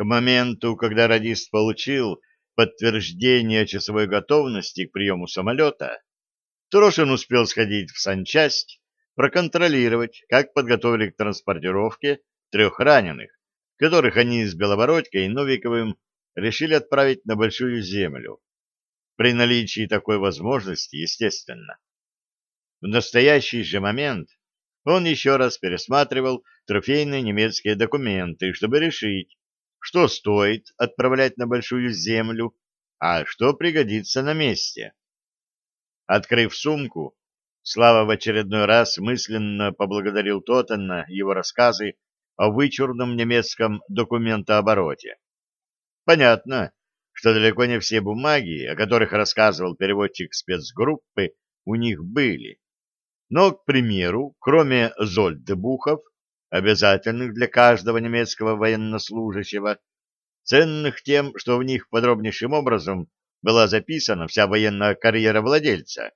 К моменту, когда радист получил подтверждение часовой готовности к приему самолета, Трошин успел сходить в санчасть, проконтролировать, как подготовили к транспортировке трех раненых, которых они с Белобородькой и Новиковым решили отправить на Большую Землю. При наличии такой возможности, естественно. В настоящий же момент он еще раз пересматривал трофейные немецкие документы, чтобы решить, что стоит отправлять на Большую Землю, а что пригодится на месте. Открыв сумку, Слава в очередной раз мысленно поблагодарил Тоттена его рассказы о вычурном немецком документообороте. Понятно, что далеко не все бумаги, о которых рассказывал переводчик спецгруппы, у них были. Но, к примеру, кроме зольдебухов, обязательных для каждого немецкого военнослужащего, ценных тем, что в них подробнейшим образом была записана вся военная карьера владельца.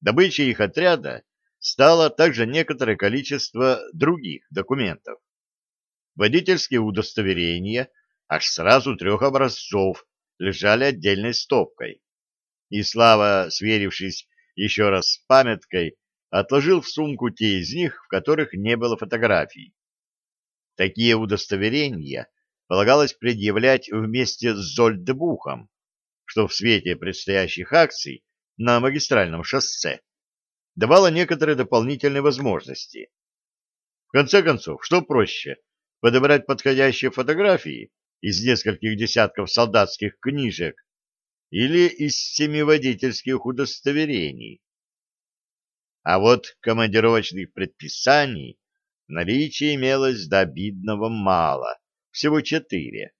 Добычей их отряда стало также некоторое количество других документов. Водительские удостоверения аж сразу трех образцов лежали отдельной стопкой. И Слава, сверившись еще раз с памяткой, отложил в сумку те из них, в которых не было фотографий. Такие удостоверения полагалось предъявлять вместе с Зольдбухом, что в свете предстоящих акций на магистральном шоссе давало некоторые дополнительные возможности. В конце концов, что проще, подобрать подходящие фотографии из нескольких десятков солдатских книжек или из семи водительских удостоверений? А вот командировочных предписаний наличие имелось до обидного мало, всего четыре.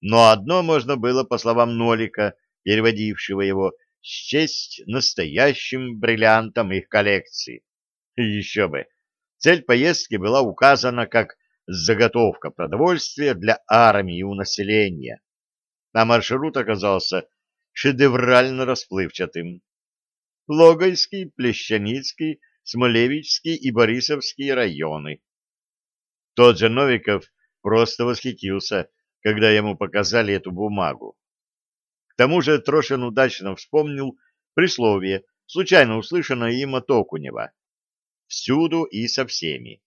Но одно можно было, по словам Нолика, переводившего его, счесть настоящим бриллиантом их коллекции. еще бы! Цель поездки была указана как заготовка продовольствия для армии у населения. А маршрут оказался шедеврально расплывчатым. Логойский, Плещаницкий, Смолевичский и Борисовский районы. Тот же Новиков просто восхитился, когда ему показали эту бумагу. К тому же Трошин удачно вспомнил присловие, случайно услышанное им от Окунева. «Всюду и со всеми».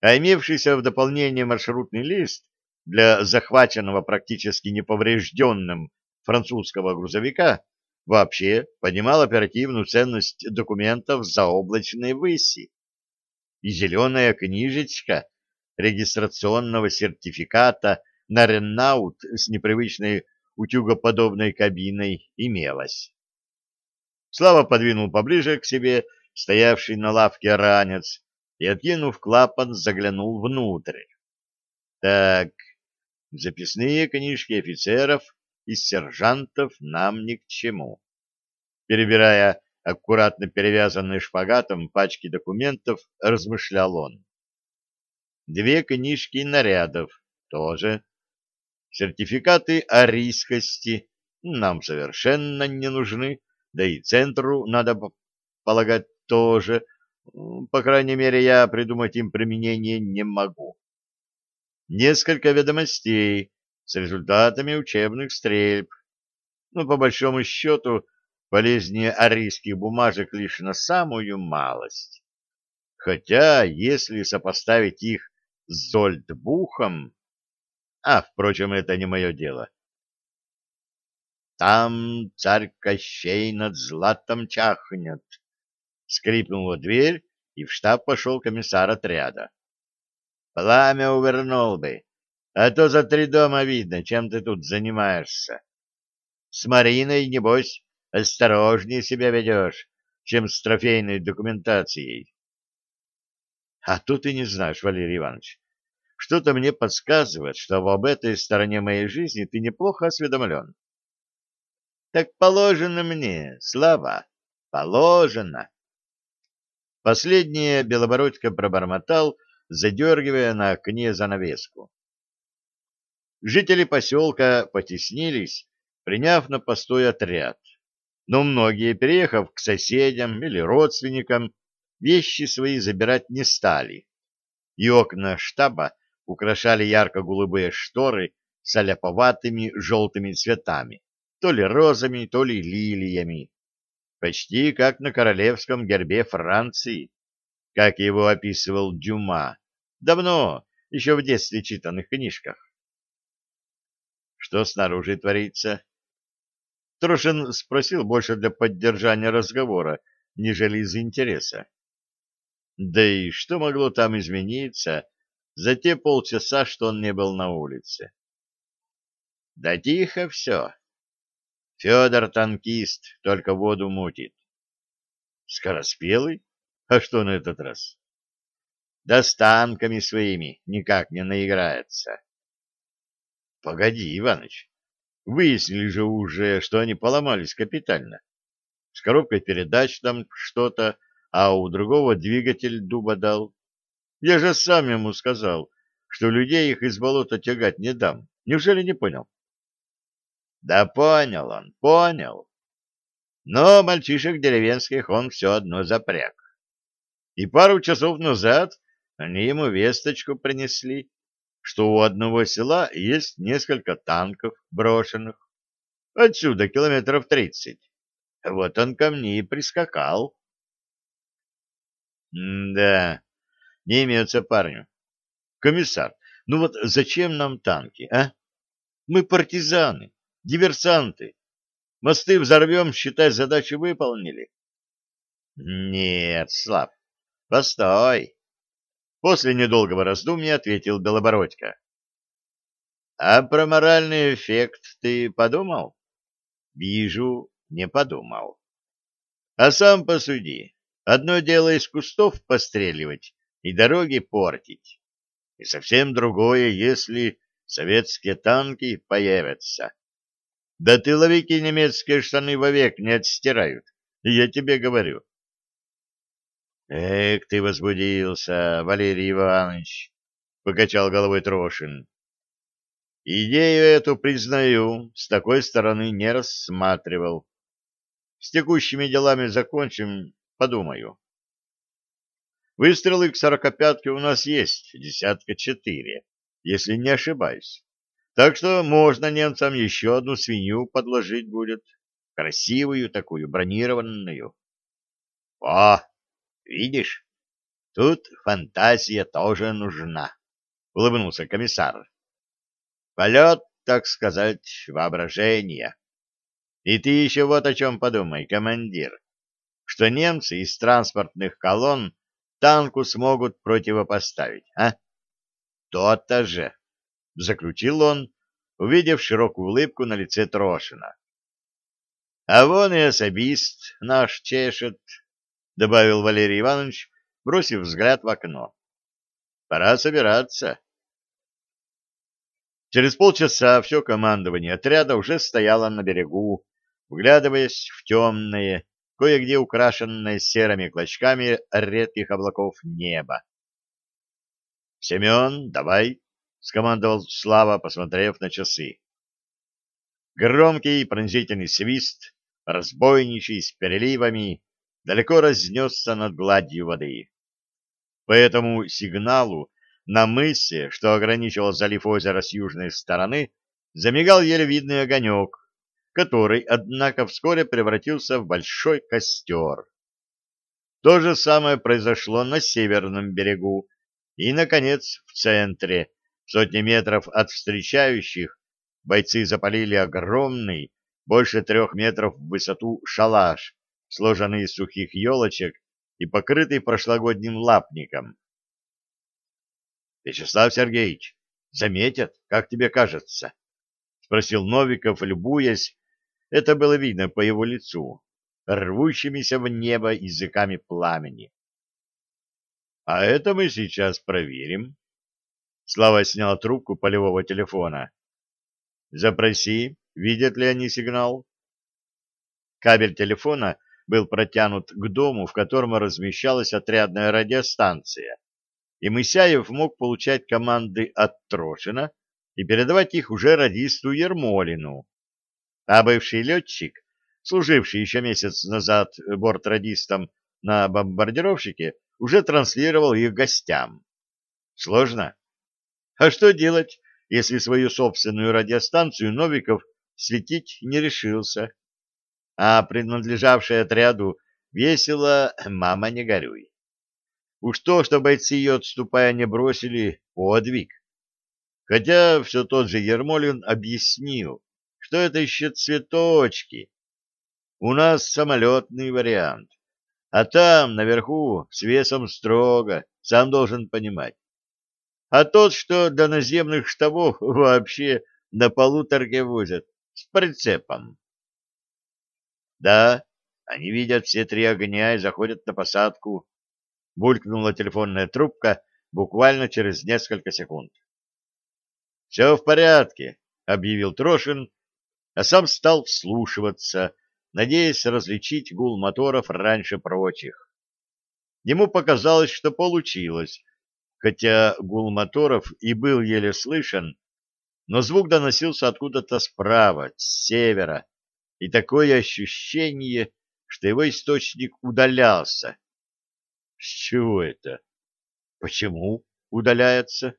А имевшийся в дополнение маршрутный лист для захваченного практически неповрежденным французского грузовика вообще понимал оперативную ценность документов заоблачной выси. И зеленая книжечка регистрационного сертификата на Реннаут с непривычной утюгоподобной кабиной имелась. Слава подвинул поближе к себе стоявший на лавке ранец и, откинув клапан, заглянул внутрь. Так, записные книжки офицеров и сержантов нам ни к чему. Перебирая аккуратно перевязанные шпагатом пачки документов, размышлял он. Две книжки нарядов тоже. Сертификаты о рискости нам совершенно не нужны, да и центру надо полагать тоже. По крайней мере, я придумать им применение не могу. Несколько ведомостей с результатами учебных стрельб. Ну, по большому счету, полезнее арийских бумажек лишь на самую малость. Хотя, если сопоставить их с Зольдбухом... А, впрочем, это не мое дело. Там царь Кощей над златом чахнет. Скрипнула дверь, и в штаб пошел комиссар отряда. Пламя увернул бы, а то за три дома видно, чем ты тут занимаешься. С Мариной, небось, осторожнее себя ведешь, чем с трофейной документацией. А тут и не знаешь, Валерий Иванович. Что-то мне подсказывает, что об этой стороне моей жизни ты неплохо осведомлен. Так положено мне, слава, положено. Последнее Белобородько пробормотал, задергивая на окне занавеску. Жители поселка потеснились, приняв на постой отряд. Но многие, переехав к соседям или родственникам, вещи свои забирать не стали. И окна штаба украшали ярко-голубые шторы с аляповатыми желтыми цветами, то ли розами, то ли лилиями, почти как на королевском гербе Франции, как его описывал Дюма, давно, еще в детстве читанных книжках. Что снаружи творится? Трошин спросил больше для поддержания разговора, нежели из интереса. Да и что могло там измениться за те полчаса, что он не был на улице? Да тихо все. Федор танкист, только воду мутит. Скороспелый? А что на этот раз? Да с танками своими никак не наиграется. Погоди, Иваныч, выяснили же уже, что они поломались капитально. С коробкой передач там что-то, а у другого двигатель дуба дал. Я же сам ему сказал, что людей их из болота тягать не дам. Неужели не понял? Да понял он, понял. Но мальчишек деревенских он все одно запряг. И пару часов назад они ему весточку принесли, что у одного села есть несколько танков брошенных. Отсюда километров тридцать. Вот он ко мне и прискакал. Да, не имеется парню. Комиссар, ну вот зачем нам танки, а? Мы партизаны, диверсанты. Мосты взорвем, считай, задачу выполнили. Нет, Слав, постой. После недолгого раздумья ответил Белобородько. А про моральный эффект ты подумал? Вижу, не подумал. А сам посуди. Одно дело из кустов постреливать и дороги портить. И совсем другое, если советские танки появятся. Да тыловики немецкие штаны вовек не отстирают, я тебе говорю. Эх, ты возбудился, Валерий Иванович, покачал головой Трошин. Идею эту, признаю, с такой стороны не рассматривал. С текущими делами закончим, подумаю. Выстрелы к сорокопятке у нас есть, десятка четыре, если не ошибаюсь. Так что можно немцам еще одну свинью подложить будет. Красивую такую, бронированную. О, видишь, тут фантазия тоже нужна, — улыбнулся комиссар. Полет, так сказать, воображения. И ты еще вот о чем подумай, командир, что немцы из транспортных колонн танку смогут противопоставить, а? То-то же — заключил он, увидев широкую улыбку на лице Трошина. — А вон и особист наш чешет, — добавил Валерий Иванович, бросив взгляд в окно. — Пора собираться. Через полчаса все командование отряда уже стояло на берегу, вглядываясь в темное, кое-где украшенное серыми клочками редких облаков небо. — Семен, давай! — скомандовал Слава, посмотрев на часы. Громкий пронзительный свист, разбойничий с переливами, далеко разнесся над гладью воды. По этому сигналу на мысе, что ограничивал залив озера с южной стороны, замигал еле видный огонек, который, однако, вскоре превратился в большой костер. То же самое произошло на северном берегу и, наконец, в центре, сотни метров от встречающих бойцы запалили огромный, больше трех метров в высоту шалаш, сложенный из сухих елочек и покрытый прошлогодним лапником. — Вячеслав Сергеевич, заметят, как тебе кажется? — спросил Новиков, любуясь, это было видно по его лицу, рвущимися в небо языками пламени. — А это мы сейчас проверим. Слава снял трубку полевого телефона. «Запроси, видят ли они сигнал?» Кабель телефона был протянут к дому, в котором размещалась отрядная радиостанция, и Мысяев мог получать команды от Трошина и передавать их уже радисту Ермолину. А бывший летчик, служивший еще месяц назад бортрадистом на бомбардировщике, уже транслировал их гостям. Сложно? А что делать, если свою собственную радиостанцию Новиков светить не решился. А принадлежавшая отряду весело «Мама, не горюй». Уж то, что бойцы ее, отступая, не бросили, подвиг. Хотя все тот же Ермолин объяснил, что это еще цветочки. У нас самолетный вариант, а там, наверху, с весом строго, сам должен понимать. А тот, что до наземных штабов вообще на полуторке возят, с прицепом. Да, они видят все три огня и заходят на посадку. Булькнула телефонная трубка буквально через несколько секунд. «Все в порядке», — объявил Трошин, а сам стал вслушиваться, надеясь различить гул моторов раньше прочих. Ему показалось, что получилось, хотя гул моторов и был еле слышен, но звук доносился откуда-то справа, с севера, и такое ощущение, что его источник удалялся. С чего это? Почему удаляется?